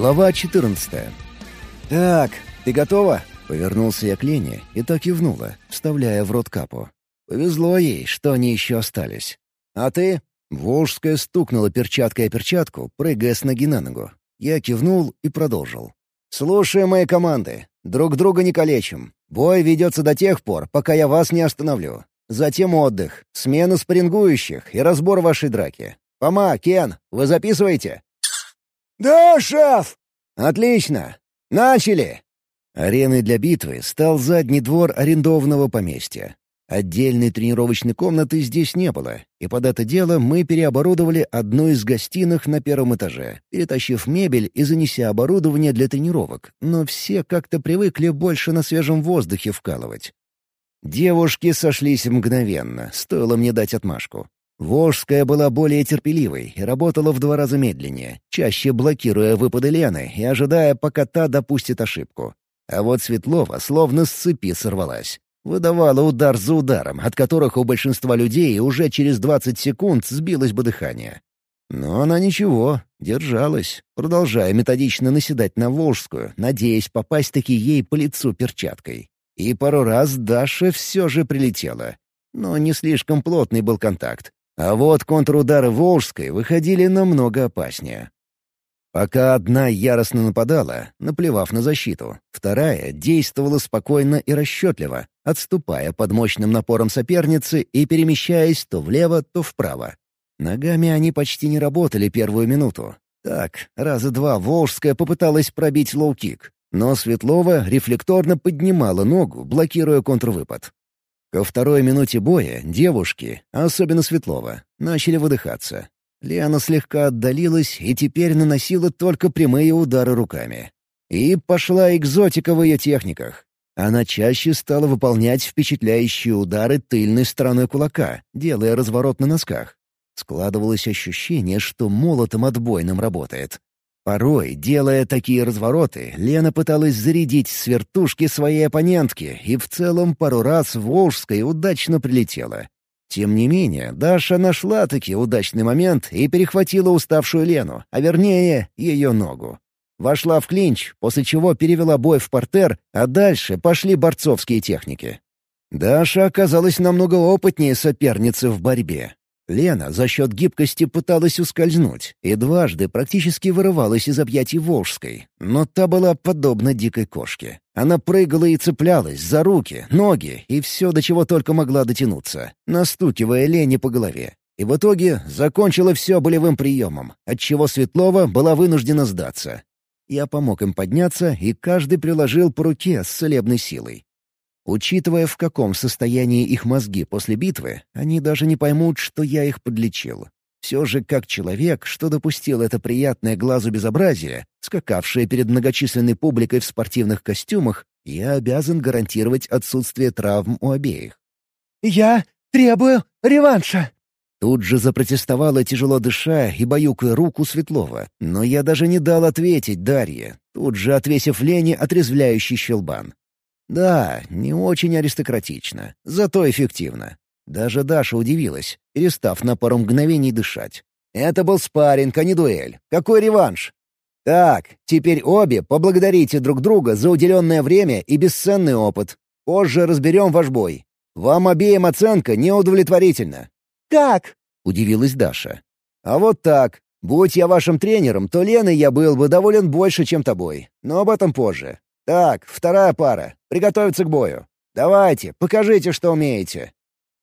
Глава 14. «Так, ты готова?» — повернулся я к Лене, и так кивнула, вставляя в рот капу. Повезло ей, что они еще остались. «А ты?» Волжская стукнула перчаткой о перчатку, прыгая с ноги на ногу. Я кивнул и продолжил. «Слушай мои команды. Друг друга не калечим. Бой ведется до тех пор, пока я вас не остановлю. Затем отдых, смена спарингующих и разбор вашей драки. Пома, Кен, вы записываете?» «Да, шеф!» «Отлично! Начали!» Ареной для битвы стал задний двор арендованного поместья. Отдельной тренировочной комнаты здесь не было, и под это дело мы переоборудовали одну из гостиных на первом этаже, перетащив мебель и занеся оборудование для тренировок, но все как-то привыкли больше на свежем воздухе вкалывать. Девушки сошлись мгновенно, стоило мне дать отмашку. Волжская была более терпеливой и работала в два раза медленнее, чаще блокируя выпады Лены и ожидая, пока та допустит ошибку. А вот Светлова словно с цепи сорвалась. Выдавала удар за ударом, от которых у большинства людей уже через 20 секунд сбилось бы дыхание. Но она ничего, держалась, продолжая методично наседать на Волжскую, надеясь попасть-таки ей по лицу перчаткой. И пару раз Даша все же прилетела. Но не слишком плотный был контакт. А вот контрудары Волжской выходили намного опаснее. Пока одна яростно нападала, наплевав на защиту, вторая действовала спокойно и расчетливо, отступая под мощным напором соперницы и перемещаясь то влево, то вправо. Ногами они почти не работали первую минуту. Так, раза два Волжская попыталась пробить лоу-кик, но Светлова рефлекторно поднимала ногу, блокируя контрвыпад. Ко второй минуте боя девушки, особенно Светлова, начали выдыхаться. Лена слегка отдалилась и теперь наносила только прямые удары руками. И пошла экзотика в ее техниках. Она чаще стала выполнять впечатляющие удары тыльной стороной кулака, делая разворот на носках. Складывалось ощущение, что молотом отбойным работает. Порой, делая такие развороты, Лена пыталась зарядить с вертушки своей оппонентки и в целом пару раз в Волжской удачно прилетела. Тем не менее, Даша нашла-таки удачный момент и перехватила уставшую Лену, а вернее, ее ногу. Вошла в клинч, после чего перевела бой в портер, а дальше пошли борцовские техники. Даша оказалась намного опытнее соперницы в борьбе. Лена за счет гибкости пыталась ускользнуть и дважды практически вырывалась из объятий Волжской, но та была подобна дикой кошке. Она прыгала и цеплялась за руки, ноги и все, до чего только могла дотянуться, настукивая Лене по голове. И в итоге закончила все болевым приемом, отчего Светлова была вынуждена сдаться. Я помог им подняться, и каждый приложил по руке с целебной силой. Учитывая, в каком состоянии их мозги после битвы, они даже не поймут, что я их подлечил. Все же, как человек, что допустил это приятное глазу безобразие, скакавшее перед многочисленной публикой в спортивных костюмах, я обязан гарантировать отсутствие травм у обеих. «Я требую реванша!» Тут же запротестовала, тяжело дыша и баюкая руку Светлова, но я даже не дал ответить Дарье, тут же отвесив Лене отрезвляющий щелбан. Да, не очень аристократично, зато эффективно. Даже Даша удивилась, перестав на пару мгновений дышать. Это был спарринг, а не дуэль. Какой реванш? Так, теперь обе поблагодарите друг друга за уделенное время и бесценный опыт. Позже разберем ваш бой. Вам обеим оценка неудовлетворительна. «Как?» — удивилась Даша. «А вот так. Будь я вашим тренером, то Леной я был бы доволен больше, чем тобой. Но об этом позже. Так, вторая пара. Приготовиться к бою. Давайте, покажите, что умеете».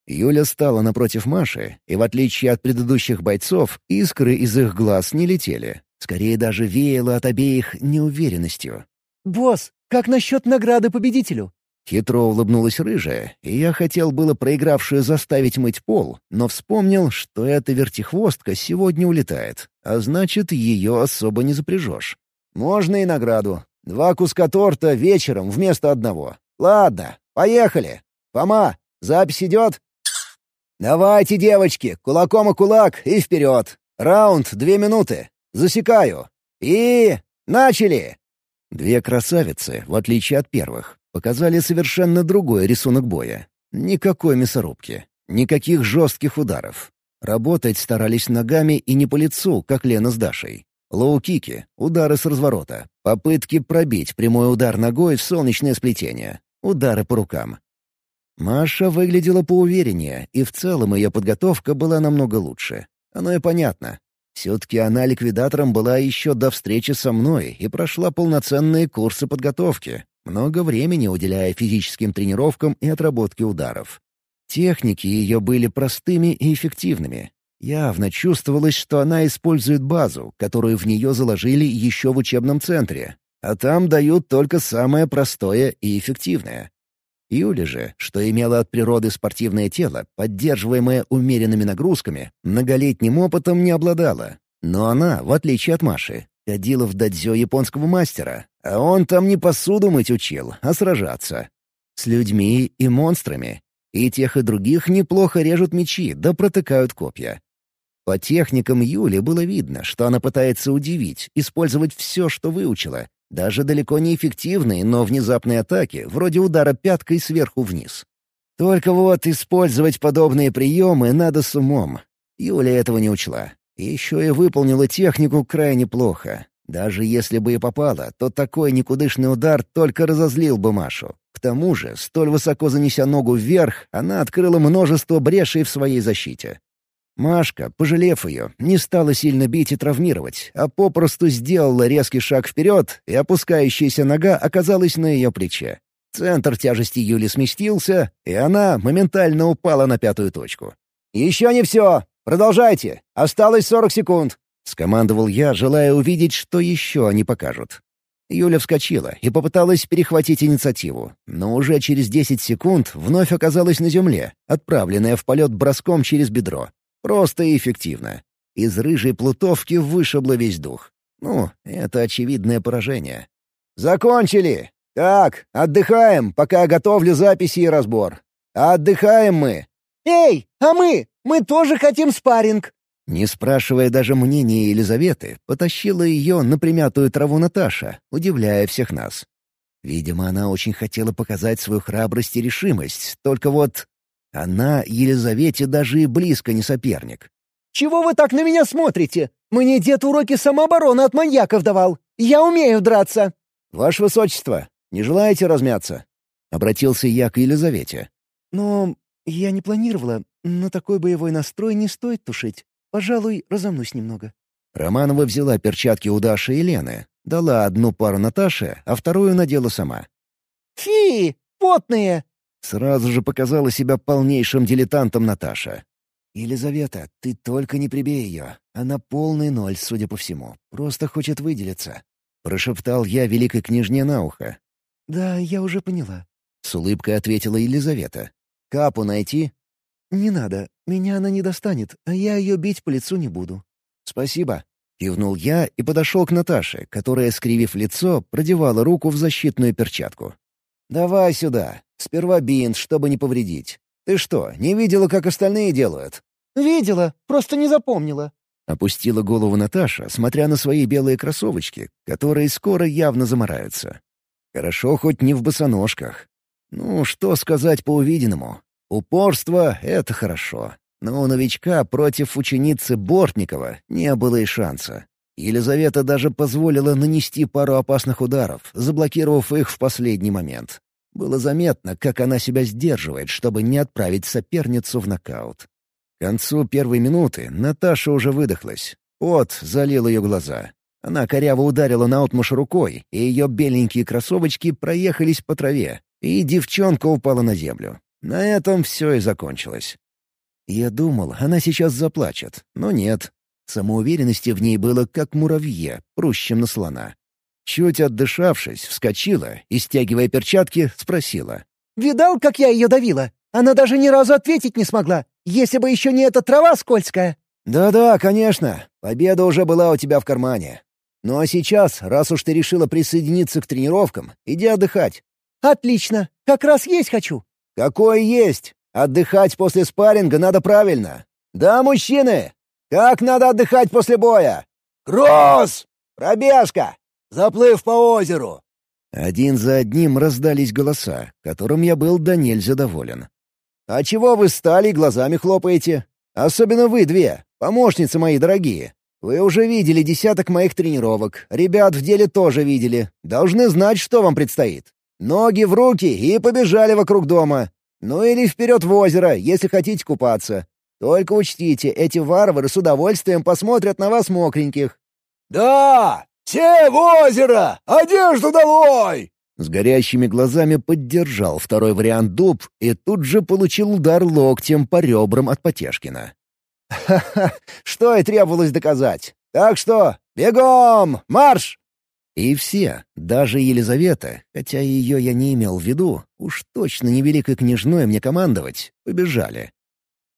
Юля стала напротив Маши, и в отличие от предыдущих бойцов, искры из их глаз не летели. Скорее даже веяло от обеих неуверенностью. «Босс, как насчет награды победителю?» Хитро улыбнулась рыжая, и я хотел было проигравшую заставить мыть пол, но вспомнил, что эта вертихвостка сегодня улетает, а значит, ее особо не запряжешь. «Можно и награду. Два куска торта вечером вместо одного. Ладно, поехали. Фома, запись идет? Давайте, девочки, кулаком и кулак и вперед. Раунд две минуты. Засекаю. И... начали! Две красавицы, в отличие от первых, показали совершенно другой рисунок боя. Никакой мясорубки, никаких жестких ударов. Работать старались ногами и не по лицу, как Лена с Дашей. Лоу-кики — удары с разворота, попытки пробить прямой удар ногой в солнечное сплетение, удары по рукам. Маша выглядела поувереннее, и в целом ее подготовка была намного лучше. Оно и понятно. Все-таки она ликвидатором была еще до встречи со мной и прошла полноценные курсы подготовки, много времени уделяя физическим тренировкам и отработке ударов. Техники ее были простыми и эффективными, Явно чувствовалось, что она использует базу, которую в нее заложили еще в учебном центре, а там дают только самое простое и эффективное. Юля же, что имела от природы спортивное тело, поддерживаемое умеренными нагрузками, многолетним опытом не обладала. Но она, в отличие от Маши, ходила в дадзё японского мастера, а он там не посуду мыть учил, а сражаться. С людьми и монстрами. И тех, и других неплохо режут мечи, да протыкают копья. По техникам Юли было видно, что она пытается удивить, использовать все, что выучила, даже далеко не эффективные, но внезапные атаки, вроде удара пяткой сверху вниз. Только вот использовать подобные приемы надо с умом. Юля этого не учла. еще и выполнила технику крайне плохо. Даже если бы и попала, то такой никудышный удар только разозлил бы Машу. К тому же, столь высоко занеся ногу вверх, она открыла множество брешей в своей защите. Машка, пожалев ее, не стала сильно бить и травмировать, а попросту сделала резкий шаг вперед, и опускающаяся нога оказалась на ее плече. Центр тяжести Юли сместился, и она моментально упала на пятую точку. «Еще не все! Продолжайте! Осталось сорок секунд!» — скомандовал я, желая увидеть, что еще они покажут. Юля вскочила и попыталась перехватить инициативу, но уже через десять секунд вновь оказалась на земле, отправленная в полет броском через бедро. Просто и эффективно. Из рыжей плутовки вышибло весь дух. Ну, это очевидное поражение. «Закончили! Так, отдыхаем, пока готовлю записи и разбор. Отдыхаем мы!» «Эй, а мы? Мы тоже хотим спарринг!» Не спрашивая даже мнения Елизаветы, потащила ее на примятую траву Наташа, удивляя всех нас. Видимо, она очень хотела показать свою храбрость и решимость, только вот она Елизавете даже и близко не соперник. «Чего вы так на меня смотрите? Мне дед уроки самообороны от маньяков давал. Я умею драться!» «Ваше высочество, не желаете размяться?» — обратился я к Елизавете. «Но я не планировала. На такой боевой настрой не стоит тушить. Пожалуй, разомнусь немного». Романова взяла перчатки у Даши и Лены, дала одну пару Наташе, а вторую надела сама. «Фи! Потные! Сразу же показала себя полнейшим дилетантом Наташа. «Елизавета, ты только не прибей ее. Она полный ноль, судя по всему. Просто хочет выделиться». Прошептал я великой княжне на ухо. «Да, я уже поняла», — с улыбкой ответила Елизавета. «Капу найти?» «Не надо. Меня она не достанет, а я ее бить по лицу не буду». «Спасибо», — кивнул я и подошел к Наташе, которая, скривив лицо, продевала руку в защитную перчатку. «Давай сюда. Сперва бинт, чтобы не повредить. Ты что, не видела, как остальные делают?» «Видела, просто не запомнила». Опустила голову Наташа, смотря на свои белые кроссовочки, которые скоро явно замораются. Хорошо хоть не в босоножках. Ну, что сказать по увиденному. Упорство — это хорошо. Но у новичка против ученицы Бортникова не было и шанса. Елизавета даже позволила нанести пару опасных ударов, заблокировав их в последний момент. Было заметно, как она себя сдерживает, чтобы не отправить соперницу в нокаут. К концу первой минуты Наташа уже выдохлась. Пот залил ее глаза. Она коряво ударила наотмашь рукой, и ее беленькие кроссовочки проехались по траве, и девчонка упала на землю. На этом все и закончилось. Я думал, она сейчас заплачет, но нет. Самоуверенности в ней было как муравье, прущем на слона. Чуть отдышавшись, вскочила и, стягивая перчатки, спросила. «Видал, как я ее давила? Она даже ни разу ответить не смогла, если бы еще не эта трава скользкая!» «Да-да, конечно. Победа уже была у тебя в кармане. Ну а сейчас, раз уж ты решила присоединиться к тренировкам, иди отдыхать». «Отлично. Как раз есть хочу». «Какой есть? Отдыхать после спарринга надо правильно. Да, мужчины, как надо отдыхать после боя? Кросс! Пробежка! Заплыв по озеру!» Один за одним раздались голоса, которым я был до нельзя доволен. «А чего вы стали глазами хлопаете? Особенно вы две, помощницы мои дорогие. Вы уже видели десяток моих тренировок. Ребят в деле тоже видели. Должны знать, что вам предстоит. Ноги в руки и побежали вокруг дома. Ну или вперед в озеро, если хотите купаться. Только учтите, эти варвары с удовольствием посмотрят на вас мокреньких». «Да! Все в озеро! Одежду долой!» С горящими глазами поддержал второй вариант дуб и тут же получил удар локтем по ребрам от Потешкина. «Ха-ха! Что и требовалось доказать! Так что, бегом! Марш!» И все, даже Елизавета, хотя ее я не имел в виду, уж точно не великой княжной мне командовать, побежали.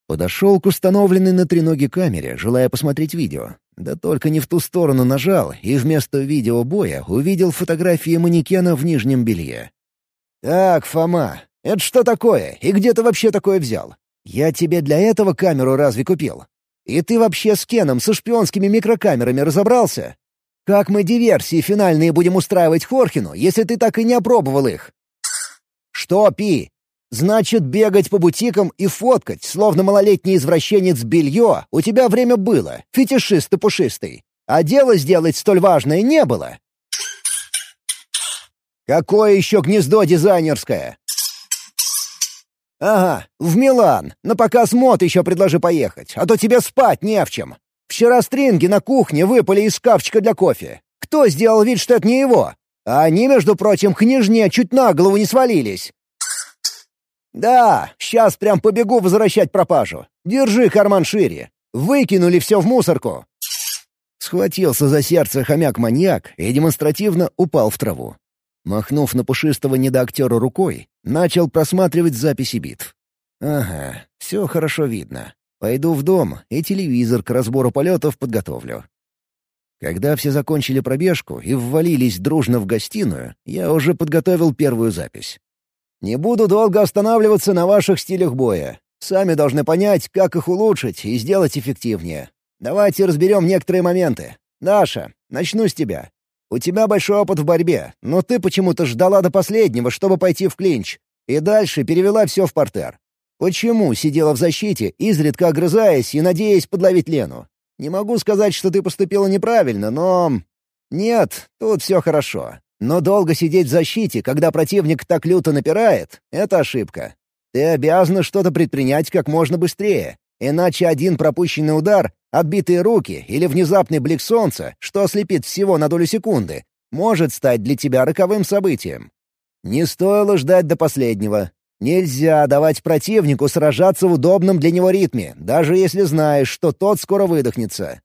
Подошел к установленной на треноге камере, желая посмотреть видео. Да только не в ту сторону нажал, и вместо видеобоя увидел фотографии манекена в нижнем белье. «Так, Фома, это что такое? И где ты вообще такое взял? Я тебе для этого камеру разве купил? И ты вообще с Кеном со шпионскими микрокамерами разобрался? Как мы диверсии финальные будем устраивать Хорхину, если ты так и не опробовал их? Что, Пи? Значит, бегать по бутикам и фоткать, словно малолетний извращенец белье, у тебя время было, фетишист ты пушистый. А дело сделать столь важное не было. Какое еще гнездо дизайнерское? Ага, в Милан. На показ мод еще предложи поехать, а то тебе спать не в чем. Вчера стринги на кухне выпали из шкафчика для кофе. Кто сделал вид, что это не его? А они, между прочим, княжне чуть на голову не свалились. Да, сейчас прям побегу возвращать пропажу. Держи карман шире. Выкинули все в мусорку. Схватился за сердце хомяк-маньяк и демонстративно упал в траву. Махнув на пушистого недоактера рукой, начал просматривать записи битв. «Ага, все хорошо видно. Пойду в дом и телевизор к разбору полетов подготовлю». Когда все закончили пробежку и ввалились дружно в гостиную, я уже подготовил первую запись. «Не буду долго останавливаться на ваших стилях боя. Сами должны понять, как их улучшить и сделать эффективнее. Давайте разберем некоторые моменты. Даша, начну с тебя. У тебя большой опыт в борьбе, но ты почему-то ждала до последнего, чтобы пойти в клинч, и дальше перевела все в портер. Почему сидела в защите, изредка огрызаясь и надеясь подловить Лену? Не могу сказать, что ты поступила неправильно, но... Нет, тут все хорошо. Но долго сидеть в защите, когда противник так люто напирает — это ошибка. Ты обязана что-то предпринять как можно быстрее, иначе один пропущенный удар, отбитые руки или внезапный блик солнца, что ослепит всего на долю секунды, может стать для тебя роковым событием. Не стоило ждать до последнего. Нельзя давать противнику сражаться в удобном для него ритме, даже если знаешь, что тот скоро выдохнется.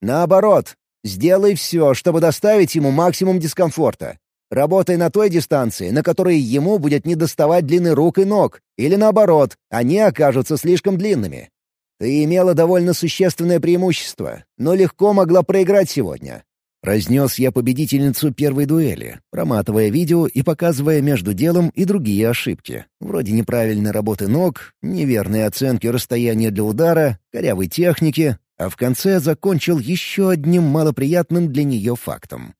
Наоборот, сделай все, чтобы доставить ему максимум дискомфорта. Работай на той дистанции, на которой ему будет недоставать длины рук и ног, или наоборот, они окажутся слишком длинными. Ты имела довольно существенное преимущество, но легко могла проиграть сегодня. Разнес я победительницу первой дуэли, проматывая видео и показывая между делом и другие ошибки, вроде неправильной работы ног, неверной оценки расстояния для удара, корявой техники, а в конце закончил еще одним малоприятным для нее фактом.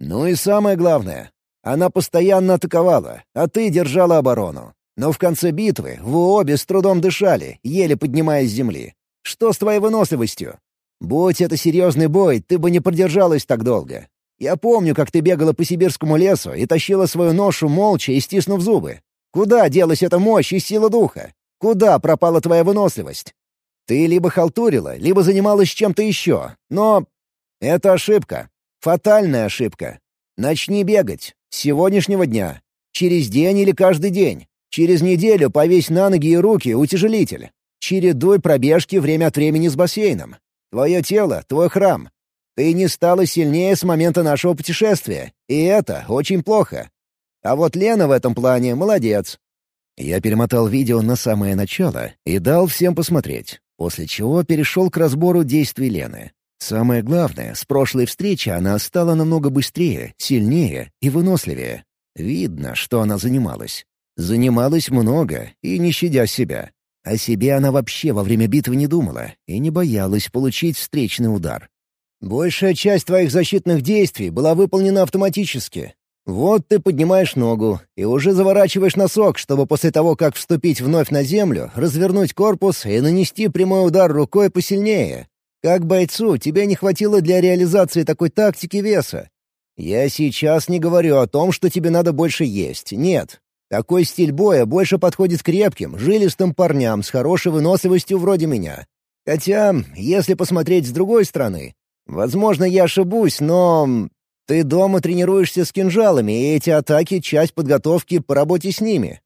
Ну и самое главное, она постоянно атаковала, а ты держала оборону. Но в конце битвы вы обе с трудом дышали, еле поднимаясь с земли. Что с твоей выносливостью? Будь это серьезный бой, ты бы не продержалась так долго. Я помню, как ты бегала по сибирскому лесу и тащила свою ношу молча и стиснув зубы. Куда делась эта мощь и сила духа? Куда пропала твоя выносливость? Ты либо халтурила, либо занималась чем-то еще. Но это ошибка. Фатальная ошибка. Начни бегать. С сегодняшнего дня. Через день или каждый день. Через неделю повесь на ноги и руки утяжелитель. Чередуй пробежки время от времени с бассейном. Твое тело — твой храм. Ты не стала сильнее с момента нашего путешествия, и это очень плохо. А вот Лена в этом плане молодец. Я перемотал видео на самое начало и дал всем посмотреть, после чего перешел к разбору действий Лены. Самое главное, с прошлой встречи она стала намного быстрее, сильнее и выносливее. Видно, что она занималась. Занималась много и не щадя себя. О себе она вообще во время битвы не думала и не боялась получить встречный удар. «Большая часть твоих защитных действий была выполнена автоматически. Вот ты поднимаешь ногу и уже заворачиваешь носок, чтобы после того, как вступить вновь на землю, развернуть корпус и нанести прямой удар рукой посильнее. Как бойцу тебе не хватило для реализации такой тактики веса. Я сейчас не говорю о том, что тебе надо больше есть. Нет. Такой стиль боя больше подходит крепким, жилистым парням с хорошей выносливостью вроде меня. Хотя, если посмотреть с другой стороны, возможно, я ошибусь, но... Ты дома тренируешься с кинжалами, и эти атаки — часть подготовки по работе с ними.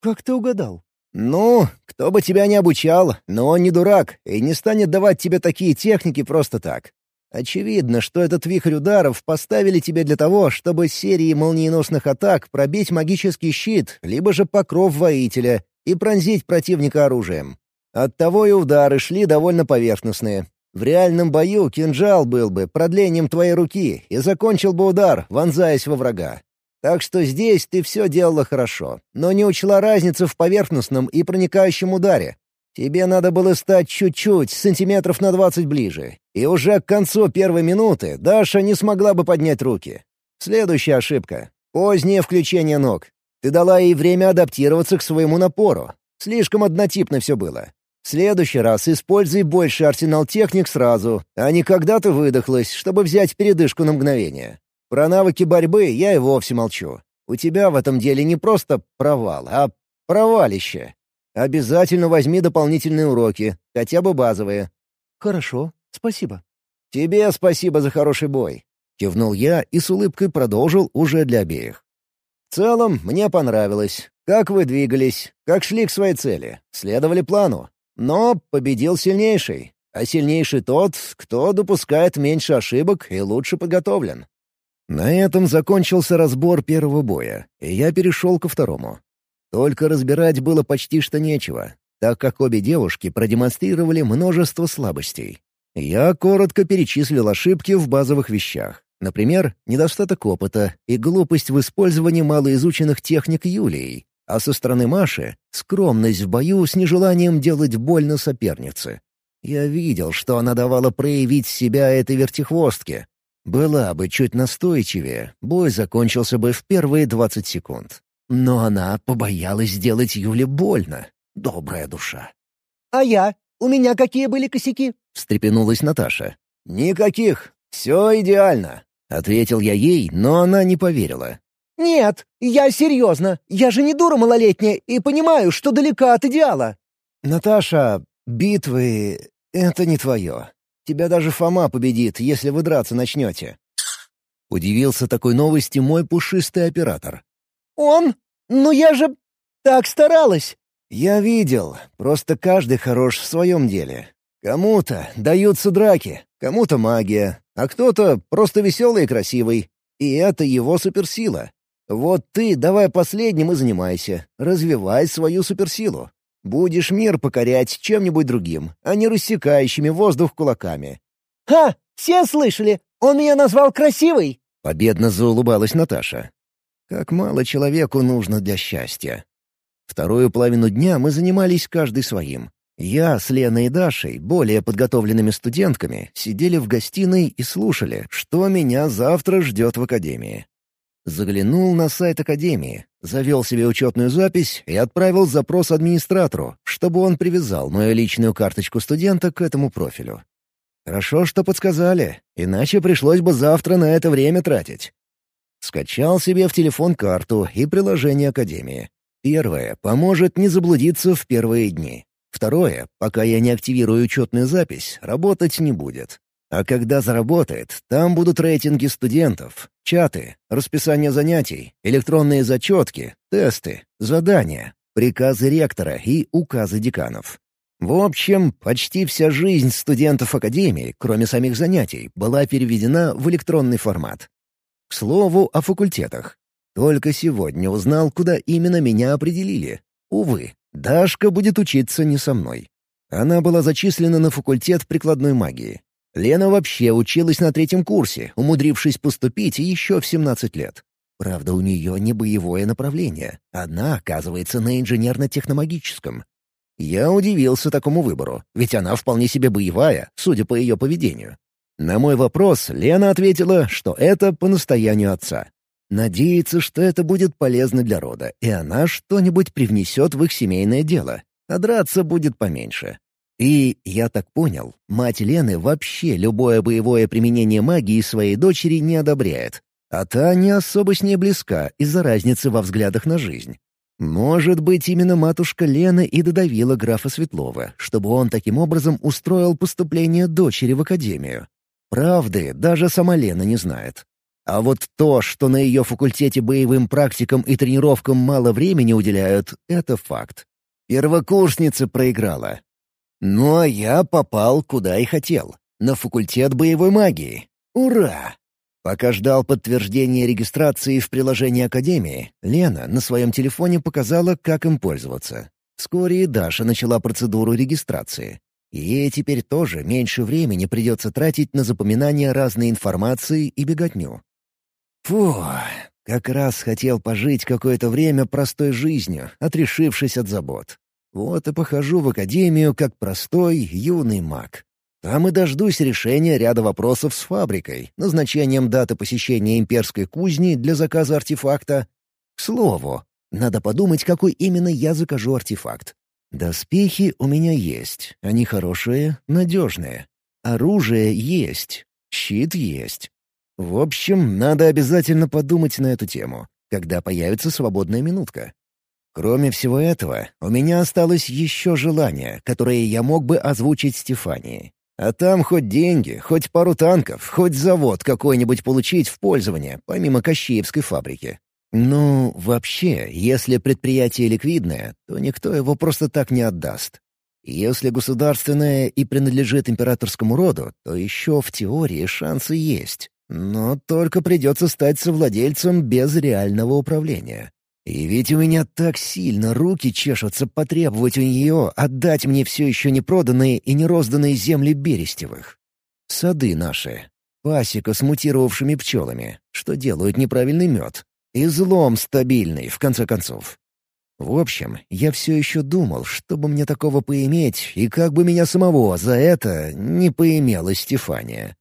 «Как ты угадал?» «Ну, кто бы тебя не обучал, но он не дурак и не станет давать тебе такие техники просто так. Очевидно, что этот вихрь ударов поставили тебе для того, чтобы серией молниеносных атак пробить магический щит, либо же покров воителя и пронзить противника оружием. Оттого и удары шли довольно поверхностные. В реальном бою кинжал был бы продлением твоей руки и закончил бы удар, вонзаясь во врага. Так что здесь ты все делала хорошо, но не учла разницу в поверхностном и проникающем ударе. Тебе надо было стать чуть-чуть, сантиметров на двадцать ближе. И уже к концу первой минуты Даша не смогла бы поднять руки. Следующая ошибка — позднее включение ног. Ты дала ей время адаптироваться к своему напору. Слишком однотипно все было. В следующий раз используй больше арсенал техник сразу, а не когда ты выдохлась, чтобы взять передышку на мгновение. Про навыки борьбы я и вовсе молчу. У тебя в этом деле не просто провал, а провалище. Обязательно возьми дополнительные уроки, хотя бы базовые. «Хорошо, спасибо». «Тебе спасибо за хороший бой», — кивнул я и с улыбкой продолжил уже для обеих. «В целом, мне понравилось. Как вы двигались, как шли к своей цели, следовали плану. Но победил сильнейший, а сильнейший тот, кто допускает меньше ошибок и лучше подготовлен. На этом закончился разбор первого боя, и я перешел ко второму. Только разбирать было почти что нечего, так как обе девушки продемонстрировали множество слабостей. Я коротко перечислил ошибки в базовых вещах. Например, недостаток опыта и глупость в использовании малоизученных техник Юлией, а со стороны Маши — скромность в бою с нежеланием делать больно сопернице. Я видел, что она давала проявить себя этой вертихвостке. Была бы чуть настойчивее, бой закончился бы в первые двадцать секунд. Но она побоялась сделать Юле больно. Добрая душа. «А я? У меня какие были косяки?» — встрепенулась Наташа. «Никаких. Все идеально», — ответил я ей, но она не поверила. «Нет, я серьезно. Я же не дура малолетняя и понимаю, что далека от идеала». «Наташа, битвы — это не твое. Тебя даже Фома победит, если вы драться начнете». Удивился такой новости мой пушистый оператор. «Он? Ну я же так старалась!» «Я видел. Просто каждый хорош в своем деле. Кому-то даются драки, кому-то магия, а кто-то просто веселый и красивый. И это его суперсила. Вот ты давай последним и занимайся. Развивай свою суперсилу. Будешь мир покорять чем-нибудь другим, а не рассекающими воздух кулаками». «Ха! Все слышали? Он меня назвал красивой!» Победно заулыбалась Наташа. Как мало человеку нужно для счастья. Вторую половину дня мы занимались каждый своим. Я с Леной и Дашей, более подготовленными студентками, сидели в гостиной и слушали, что меня завтра ждет в академии. Заглянул на сайт Академии, завел себе учетную запись и отправил запрос администратору, чтобы он привязал мою личную карточку студента к этому профилю. Хорошо, что подсказали, иначе пришлось бы завтра на это время тратить. Скачал себе в телефон карту и приложение Академии. Первое — поможет не заблудиться в первые дни. Второе — пока я не активирую учетную запись, работать не будет. А когда заработает, там будут рейтинги студентов, чаты, расписание занятий, электронные зачетки, тесты, задания, приказы ректора и указы деканов. В общем, почти вся жизнь студентов Академии, кроме самих занятий, была переведена в электронный формат. К слову о факультетах. Только сегодня узнал, куда именно меня определили. Увы, Дашка будет учиться не со мной. Она была зачислена на факультет прикладной магии. Лена вообще училась на третьем курсе, умудрившись поступить еще в 17 лет. Правда, у нее не боевое направление. Она, оказывается, на инженерно-техномагическом. Я удивился такому выбору, ведь она вполне себе боевая, судя по ее поведению. На мой вопрос Лена ответила, что это по настоянию отца. Надеется, что это будет полезно для рода, и она что-нибудь привнесет в их семейное дело, а драться будет поменьше. И, я так понял, мать Лены вообще любое боевое применение магии своей дочери не одобряет. А та не особо с ней близка из-за разницы во взглядах на жизнь. Может быть, именно матушка Лена и додавила графа Светлова, чтобы он таким образом устроил поступление дочери в академию. Правды даже сама Лена не знает. А вот то, что на ее факультете боевым практикам и тренировкам мало времени уделяют, — это факт. Первокурсница проиграла. Ну а я попал куда и хотел. На факультет боевой магии. Ура! Пока ждал подтверждения регистрации в приложении Академии, Лена на своем телефоне показала, как им пользоваться. Вскоре и Даша начала процедуру регистрации. Ей теперь тоже меньше времени придется тратить на запоминание разной информации и беготню. Фу, как раз хотел пожить какое-то время простой жизнью, отрешившись от забот. Вот и похожу в академию как простой юный маг. Там и дождусь решения ряда вопросов с фабрикой, назначением даты посещения имперской кузни для заказа артефакта. К слову, надо подумать, какой именно я закажу артефакт. Доспехи у меня есть, они хорошие, надежные. Оружие есть, щит есть. В общем, надо обязательно подумать на эту тему, когда появится свободная минутка. Кроме всего этого, у меня осталось еще желание, которое я мог бы озвучить Стефании. А там хоть деньги, хоть пару танков, хоть завод какой-нибудь получить в пользование, помимо Кощеевской фабрики. Ну, вообще, если предприятие ликвидное, то никто его просто так не отдаст. Если государственное и принадлежит императорскому роду, то еще в теории шансы есть. Но только придется стать совладельцем без реального управления. И ведь у меня так сильно руки чешутся потребовать у нее отдать мне все еще не проданные и не розданные земли Берестевых. Сады наши. Пасека с мутировавшими пчелами, что делают неправильный мед. И злом стабильный, в конце концов. В общем, я все еще думал, чтобы мне такого поиметь, и как бы меня самого за это не поимела Стефания.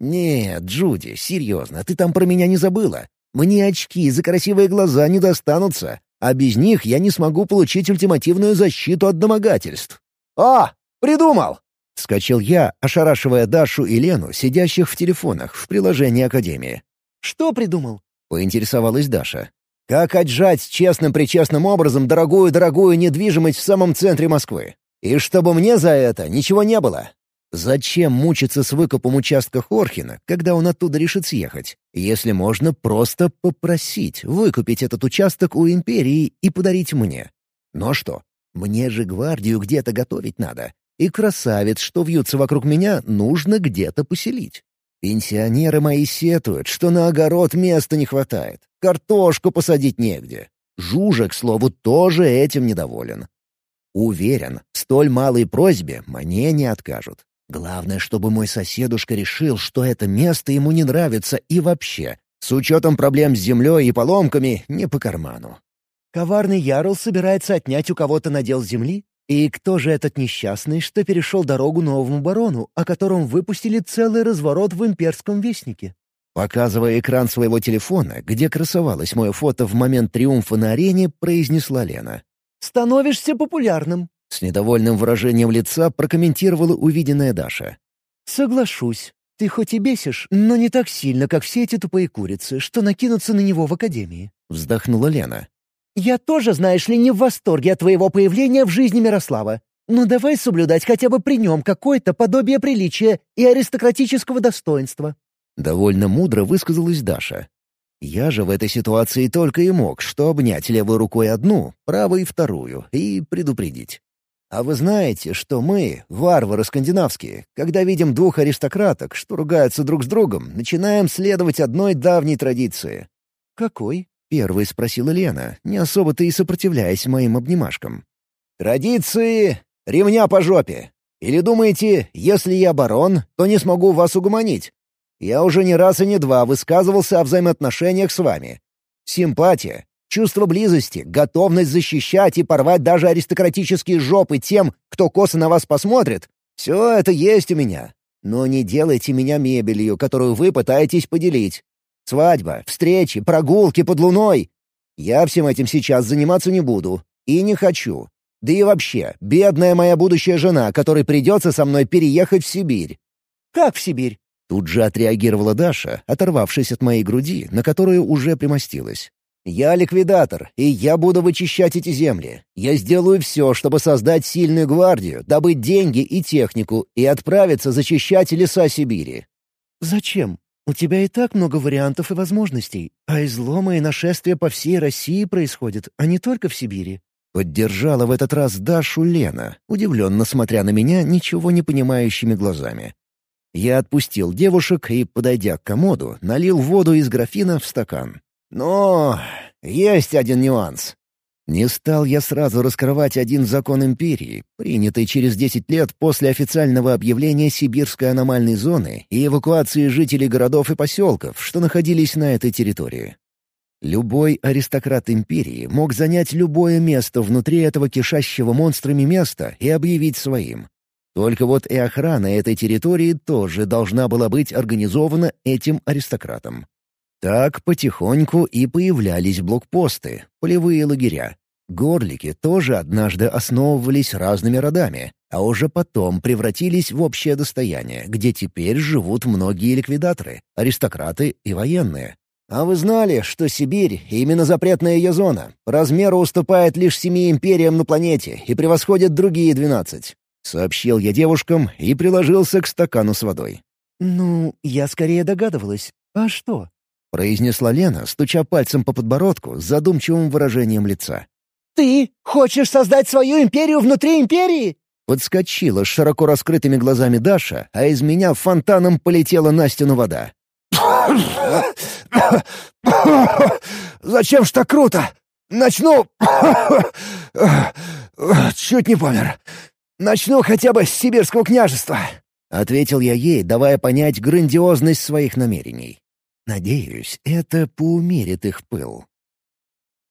«Нет, Джуди, серьезно, ты там про меня не забыла? Мне очки за красивые глаза не достанутся, а без них я не смогу получить ультимативную защиту от домогательств. «А, придумал!» — вскочил я, ошарашивая Дашу и Лену, сидящих в телефонах в приложении Академии. «Что придумал?» — поинтересовалась Даша. «Как отжать честным-причестным образом дорогую-дорогую недвижимость в самом центре Москвы? И чтобы мне за это ничего не было. Зачем мучиться с выкупом участка Хорхина, когда он оттуда решит съехать, если можно просто попросить выкупить этот участок у Империи и подарить мне? Но что, мне же гвардию где-то готовить надо, и красавец, что вьются вокруг меня, нужно где-то поселить. Пенсионеры мои сетуют, что на огород места не хватает, картошку посадить негде. Жужа, к слову, тоже этим недоволен. Уверен, столь малой просьбе мне не откажут. Главное, чтобы мой соседушка решил, что это место ему не нравится и вообще, с учетом проблем с землей и поломками, не по карману. Коварный Ярл собирается отнять у кого-то надел земли? И кто же этот несчастный, что перешел дорогу новому барону, о котором выпустили целый разворот в имперском вестнике? Показывая экран своего телефона, где красовалось мое фото в момент триумфа на арене, произнесла Лена. «Становишься популярным. С недовольным выражением лица прокомментировала увиденная Даша. «Соглашусь. Ты хоть и бесишь, но не так сильно, как все эти тупые курицы, что накинутся на него в академии», — вздохнула Лена. «Я тоже, знаешь ли, не в восторге от твоего появления в жизни Мирослава. Но давай соблюдать хотя бы при нем какое-то подобие приличия и аристократического достоинства». Довольно мудро высказалась Даша. Я же в этой ситуации только и мог, что обнять левой рукой одну, правой вторую и предупредить. А вы знаете, что мы, варвары скандинавские, когда видим двух аристократок, что ругаются друг с другом, начинаем следовать одной давней традиции. «Какой?» — первой спросила Лена, не особо-то и сопротивляясь моим обнимашкам. «Традиции ремня по жопе. Или думаете, если я барон, то не смогу вас угомонить? Я уже не раз и не два высказывался о взаимоотношениях с вами. Симпатия, Чувство близости, готовность защищать и порвать даже аристократические жопы тем, кто косо на вас посмотрит — все это есть у меня. Но не делайте меня мебелью, которую вы пытаетесь поделить. Свадьба, встречи, прогулки под луной. Я всем этим сейчас заниматься не буду. И не хочу. Да и вообще, бедная моя будущая жена, которой придется со мной переехать в Сибирь». «Как в Сибирь?» Тут же отреагировала Даша, оторвавшись от моей груди, на которую уже примостилась. «Я ликвидатор, и я буду вычищать эти земли. Я сделаю все, чтобы создать сильную гвардию, добыть деньги и технику и отправиться зачищать леса Сибири». «Зачем? У тебя и так много вариантов и возможностей, а изломы и нашествия по всей России происходят, а не только в Сибири». Поддержала в этот раз Дашу Лена, удивленно смотря на меня ничего не понимающими глазами. Я отпустил девушек и, подойдя к комоду, налил воду из графина в стакан. Но есть один нюанс. Не стал я сразу раскрывать один закон империи, принятый через 10 лет после официального объявления сибирской аномальной зоны и эвакуации жителей городов и поселков, что находились на этой территории. Любой аристократ империи мог занять любое место внутри этого кишащего монстрами места и объявить своим. Только вот и охрана этой территории тоже должна была быть организована этим аристократом. Так потихоньку и появлялись блокпосты, полевые лагеря. Горлики тоже однажды основывались разными родами, а уже потом превратились в общее достояние, где теперь живут многие ликвидаторы, аристократы и военные. А вы знали, что Сибирь — именно запретная ее зона, по размеру уступает лишь семи империям на планете и превосходит другие двенадцать? Сообщил я девушкам и приложился к стакану с водой. «Ну, я скорее догадывалась. А что?» — произнесла Лена, стуча пальцем по подбородку с задумчивым выражением лица. «Ты хочешь создать свою империю внутри империи?» Подскочила с широко раскрытыми глазами Даша, а из меня фонтаном полетела на стену вода. «Зачем ж так круто? Начну...» «Чуть не помер. Начну хотя бы с сибирского княжества», — ответил я ей, давая понять грандиозность своих намерений. Надеюсь, это поумерит их пыл.